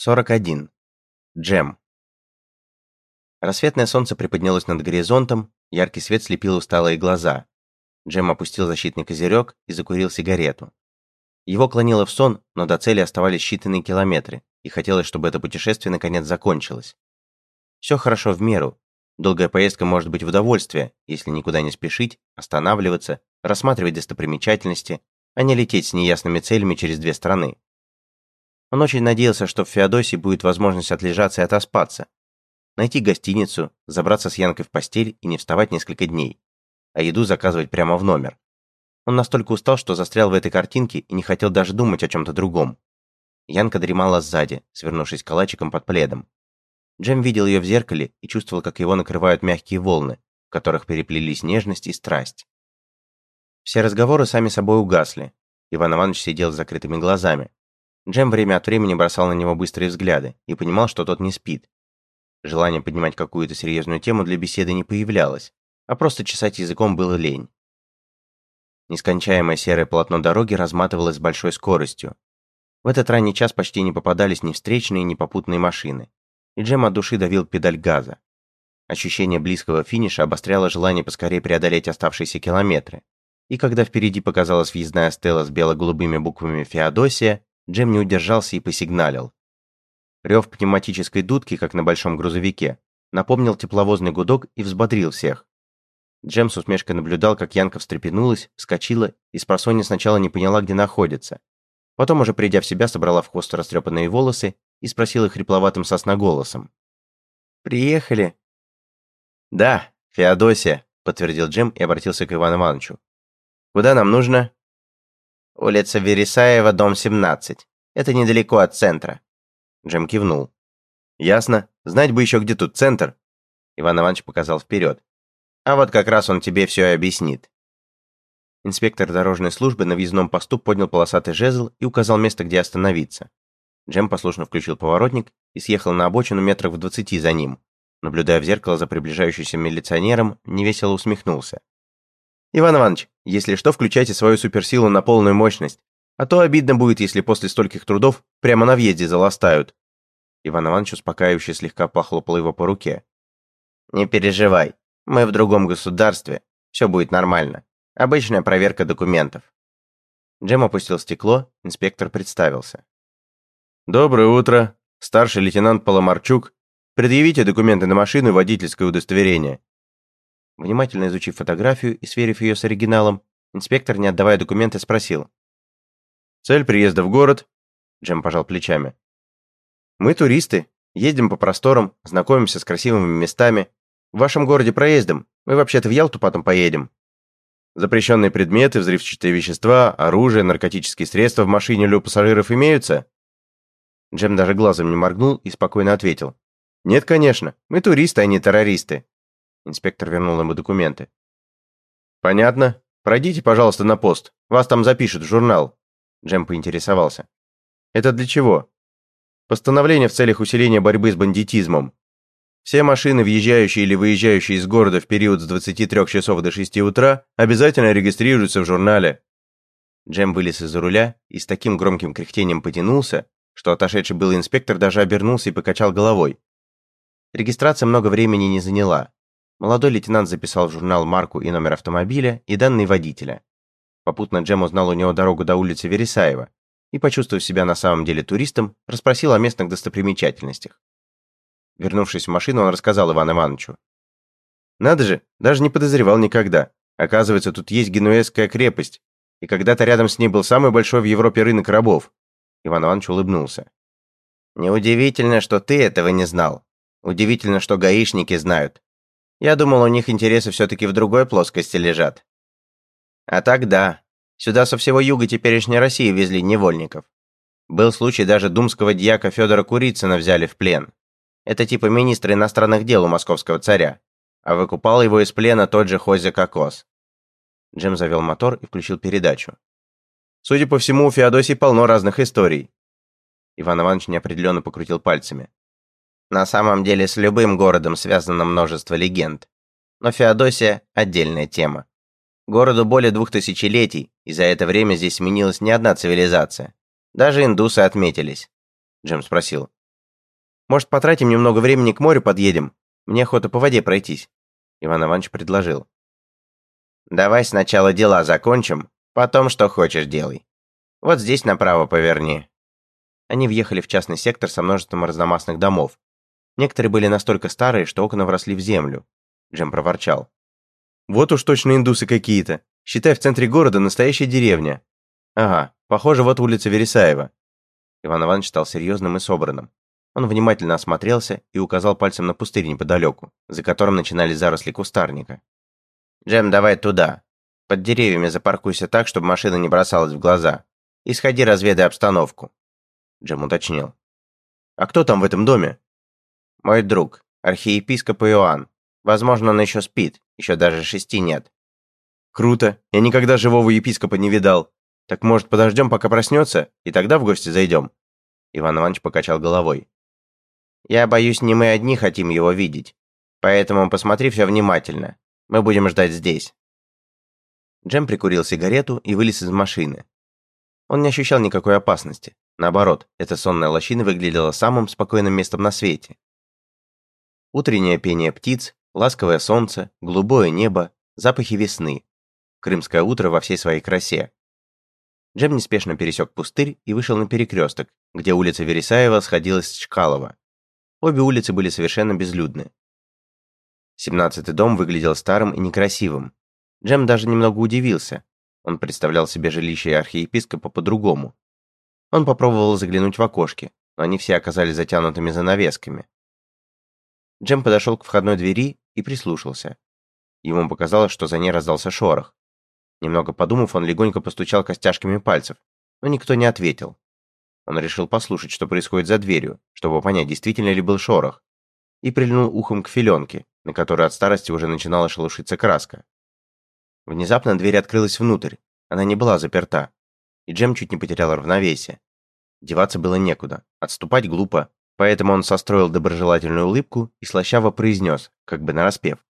41. Джем. Рассветное солнце приподнялось над горизонтом, яркий свет слепил усталые глаза. Джем опустил защитный козырек и закурил сигарету. Его клонило в сон, но до цели оставались считанные километры, и хотелось, чтобы это путешествие наконец закончилось. Все хорошо в меру. Долгая поездка может быть в удовольствие, если никуда не спешить, останавливаться, рассматривать достопримечательности, а не лететь с неясными целями через две страны. Он очень надеялся, что в Феодосии будет возможность отлежаться и отоспаться. Найти гостиницу, забраться с Янкой в постель и не вставать несколько дней. А еду заказывать прямо в номер. Он настолько устал, что застрял в этой картинке и не хотел даже думать о чем-то другом. Янка дремала сзади, свернувшись калачиком под пледом. Джем видел ее в зеркале и чувствовал, как его накрывают мягкие волны, в которых переплелись нежность и страсть. Все разговоры сами собой угасли. Иван Иванович сидел с закрытыми глазами, Джем время от времени бросал на него быстрые взгляды и понимал, что тот не спит. Желание поднимать какую-то серьезную тему для беседы не появлялось, а просто чесать языком было лень. Нескончаемое серое полотно дороги разматывалось с большой скоростью. В этот ранний час почти не попадались ни встречные, ни попутные машины, и Джем от души давил педаль газа. Ощущение близкого финиша обостряло желание поскорее преодолеть оставшиеся километры. И когда впереди показалась въездная стела с бело-голубыми буквами «Феодосия», Джем не удержался и посигналил. Рев пневматической дудки, как на большом грузовике, напомнил тепловозный гудок и взбодрил всех. Джем с усмешкой наблюдал, как Янка встрепенулась, вскочила и с просонья сначала не поняла, где находится. Потом, уже придя в себя, собрала в хвост растрепанные волосы и спросила хрипловатым сосноголосом. «Приехали?» «Да, Феодосия», — подтвердил Джем и обратился к Ивану Ивановичу. «Куда нам нужно?» «Улица Вересаева, дом 17. Это недалеко от центра». Джем кивнул. «Ясно. Знать бы еще, где тут центр». Иван Иванович показал вперед. «А вот как раз он тебе все и объяснит». Инспектор дорожной службы на въездном посту поднял полосатый жезл и указал место, где остановиться. Джем послушно включил поворотник и съехал на обочину метров в двадцати за ним. Наблюдая в зеркало за приближающимся милиционером, невесело усмехнулся. Иван Иванович, если что, включайте свою суперсилу на полную мощность. А то обидно будет, если после стольких трудов прямо на въезде заластают. Иван Иванович успокаивающе слегка похлопал его по руке. Не переживай, мы в другом государстве, все будет нормально. Обычная проверка документов. Джем опустил стекло, инспектор представился. «Доброе утро, старший лейтенант Поломарчук. Предъявите документы на машину и водительское удостоверение. Внимательно изучив фотографию и сверив ее с оригиналом, инспектор, не отдавая документы, спросил. «Цель приезда в город?» Джем пожал плечами. «Мы туристы, ездим по просторам, знакомимся с красивыми местами. В вашем городе проездом, мы вообще-то в Ялту потом поедем». «Запрещенные предметы, взрывчатые вещества, оружие, наркотические средства в машине или у пассажиров имеются?» Джем даже глазом не моргнул и спокойно ответил. «Нет, конечно, мы туристы, а не террористы. Инспектор вернул ему документы. «Понятно. Пройдите, пожалуйста, на пост. Вас там запишут в журнал». Джем поинтересовался. «Это для чего?» «Постановление в целях усиления борьбы с бандитизмом. Все машины, въезжающие или выезжающие из города в период с 23 часов до 6 утра, обязательно регистрируются в журнале». Джем вылез из-за руля и с таким громким кряхтением потянулся, что отошедший был инспектор даже обернулся и покачал головой. Регистрация много времени не заняла. Молодой лейтенант записал в журнал марку и номер автомобиля и данные водителя. Попутно Джем узнал у него дорогу до улицы Вересаева и, почувствовав себя на самом деле туристом, расспросил о местных достопримечательностях. Вернувшись в машину, он рассказал Ивану Ивановичу. «Надо же, даже не подозревал никогда. Оказывается, тут есть генуэзская крепость, и когда-то рядом с ней был самый большой в Европе рынок рабов». Иван Иванович улыбнулся. «Неудивительно, что ты этого не знал. Удивительно, что гаишники знают. Я думал, у них интересы все-таки в другой плоскости лежат. А так да. Сюда со всего юга теперешней России везли невольников. Был случай, даже думского дьяка Федора Курицына взяли в плен. Это типа министра иностранных дел у московского царя. А выкупал его из плена тот же Хозя Кокос. Джем завел мотор и включил передачу. Судя по всему, у Феодосии полно разных историй. Иван Иванович неопределенно покрутил пальцами. На самом деле с любым городом связано множество легенд. Но Феодосия – отдельная тема. Городу более двух тысячелетий, и за это время здесь сменилась не одна цивилизация. Даже индусы отметились. Джем спросил, Может, потратим немного времени к морю подъедем? Мне охота по воде пройтись». Иван Иванович предложил. «Давай сначала дела закончим, потом что хочешь делай. Вот здесь направо поверни». Они въехали в частный сектор со множеством разномастных домов. Некоторые были настолько старые, что окна вросли в землю. Джем проворчал. «Вот уж точно индусы какие-то. Считай, в центре города настоящая деревня. Ага, похоже, вот улица Вересаева». Иван Иванович стал серьезным и собранным. Он внимательно осмотрелся и указал пальцем на пустырь неподалеку, за которым начинались заросли кустарника. «Джем, давай туда. Под деревьями запаркуйся так, чтобы машина не бросалась в глаза. И сходи разведай обстановку». Джем уточнил. «А кто там в этом доме?» «Мой друг, архиепископ Иоанн. Возможно, он еще спит, еще даже шести нет». «Круто. Я никогда живого епископа не видал. Так, может, подождем, пока проснется, и тогда в гости зайдем?» Иван Иванович покачал головой. Я боюсь, не мы одни хотим его видеть. Поэтому посмотри все внимательно. Мы будем ждать здесь». Джем прикурил сигарету и вылез из машины. Он не ощущал никакой опасности. Наоборот, эта сонная лощина выглядела самым спокойным местом на свете. Утреннее пение птиц, ласковое солнце, голубое небо, запахи весны. Крымское утро во всей своей красе. Джем неспешно пересек пустырь и вышел на перекресток, где улица Вересаева сходилась с Чкалова. Обе улицы были совершенно безлюдны. Семнадцатый дом выглядел старым и некрасивым. Джем даже немного удивился. Он представлял себе жилище архиепископа по-другому. Он попробовал заглянуть в окошки, но они все оказались затянутыми занавесками. Джем подошел к входной двери и прислушался. Ему показалось, что за ней раздался шорох. Немного подумав, он легонько постучал костяшками пальцев, но никто не ответил. Он решил послушать, что происходит за дверью, чтобы понять, действительно ли был шорох, и прильнул ухом к филенке, на которой от старости уже начинала шелушиться краска. Внезапно дверь открылась внутрь, она не была заперта, и Джем чуть не потерял равновесие. Деваться было некуда, отступать глупо, поэтому он состроил доброжелательную улыбку и слащаво произнес, как бы нараспев.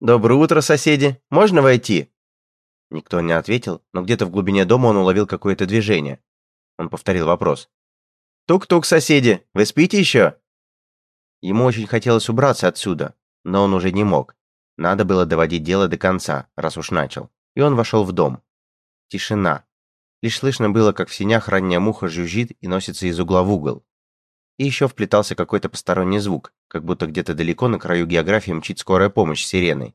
«Доброе утро, соседи! Можно войти?» Никто не ответил, но где-то в глубине дома он уловил какое-то движение, он повторил вопрос. «Тук-тук, соседи, вы спите еще?» Ему очень хотелось убраться отсюда, но он уже не мог. Надо было доводить дело до конца, раз уж начал. И он вошел в дом. Тишина. Лишь слышно было, как в синях ранняя муха жужжит и носится из угла в угол. И еще вплетался какой-то посторонний звук, как будто где-то далеко на краю географии мчит скорая помощь сиреной.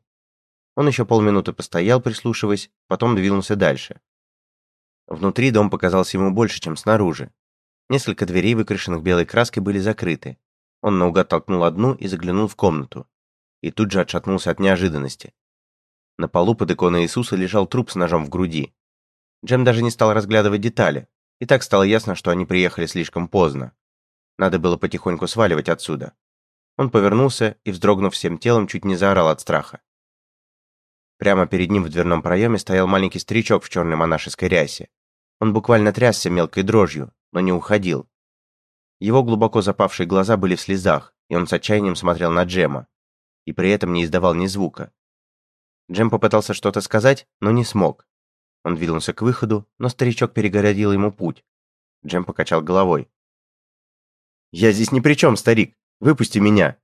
Он еще полминуты постоял, прислушиваясь, потом двинулся дальше. Внутри дом показался ему больше, чем снаружи. Несколько дверей, выкрашенных белой краской, были закрыты. Он наугад толкнул одну и заглянул в комнату. И тут же отшатнулся от неожиданности. На полу под иконой Иисуса лежал труп с ножом в груди. Джем даже не стал разглядывать детали. И так стало ясно, что они приехали слишком поздно. Надо было потихоньку сваливать отсюда. Он повернулся и, вздрогнув всем телом, чуть не заорал от страха. Прямо перед ним в дверном проеме стоял маленький старичок в черной монашеской рясе. Он буквально трясся мелкой дрожью, но не уходил. Его глубоко запавшие глаза были в слезах, и он с отчаянием смотрел на Джема, и при этом не издавал ни звука. Джем попытался что-то сказать, но не смог. Он двинулся к выходу, но старичок перегородил ему путь. Джем покачал головой. «Я здесь ни при чем, старик! Выпусти меня!»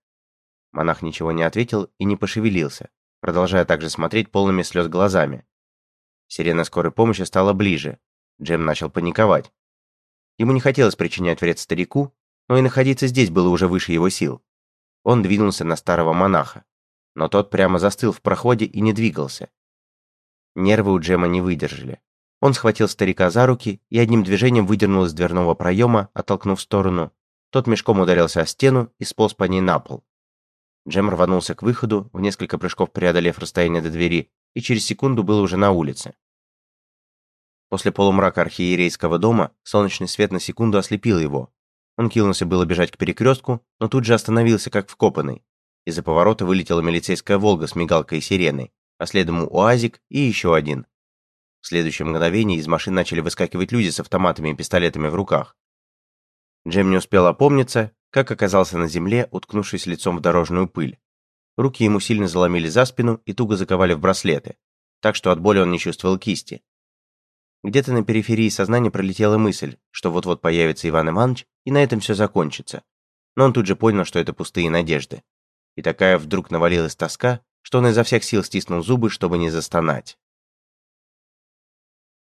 Монах ничего не ответил и не пошевелился, продолжая также смотреть полными слез глазами. Сирена скорой помощи стала ближе, Джем начал паниковать. Ему не хотелось причинять вред старику, но и находиться здесь было уже выше его сил. Он двинулся на старого монаха, но тот прямо застыл в проходе и не двигался. Нервы у Джема не выдержали. Он схватил старика за руки и одним движением выдернул из дверного проема, оттолкнув в сторону. Тот мешком ударился о стену и сполз по ней на пол. Джем рванулся к выходу, в несколько прыжков преодолев расстояние до двери, и через секунду был уже на улице. После полумрака архиерейского дома солнечный свет на секунду ослепил его. Он кинулся было бежать к перекрестку, но тут же остановился как вкопанный. Из-за поворота вылетела милицейская «Волга» с мигалкой и сиреной, а следом УАЗик и еще один. В следующее мгновение из машин начали выскакивать люди с автоматами и пистолетами в руках. Джем не успел опомниться, как оказался на земле, уткнувшись лицом в дорожную пыль. Руки ему сильно заломили за спину и туго заковали в браслеты, так что от боли он не чувствовал кисти. Где-то на периферии сознания пролетела мысль, что вот-вот появится Иван Иванович, и на этом все закончится. но он тут же понял, что это пустые надежды. И такая вдруг навалилась тоска, что он изо всех сил стиснул зубы, чтобы не застонать.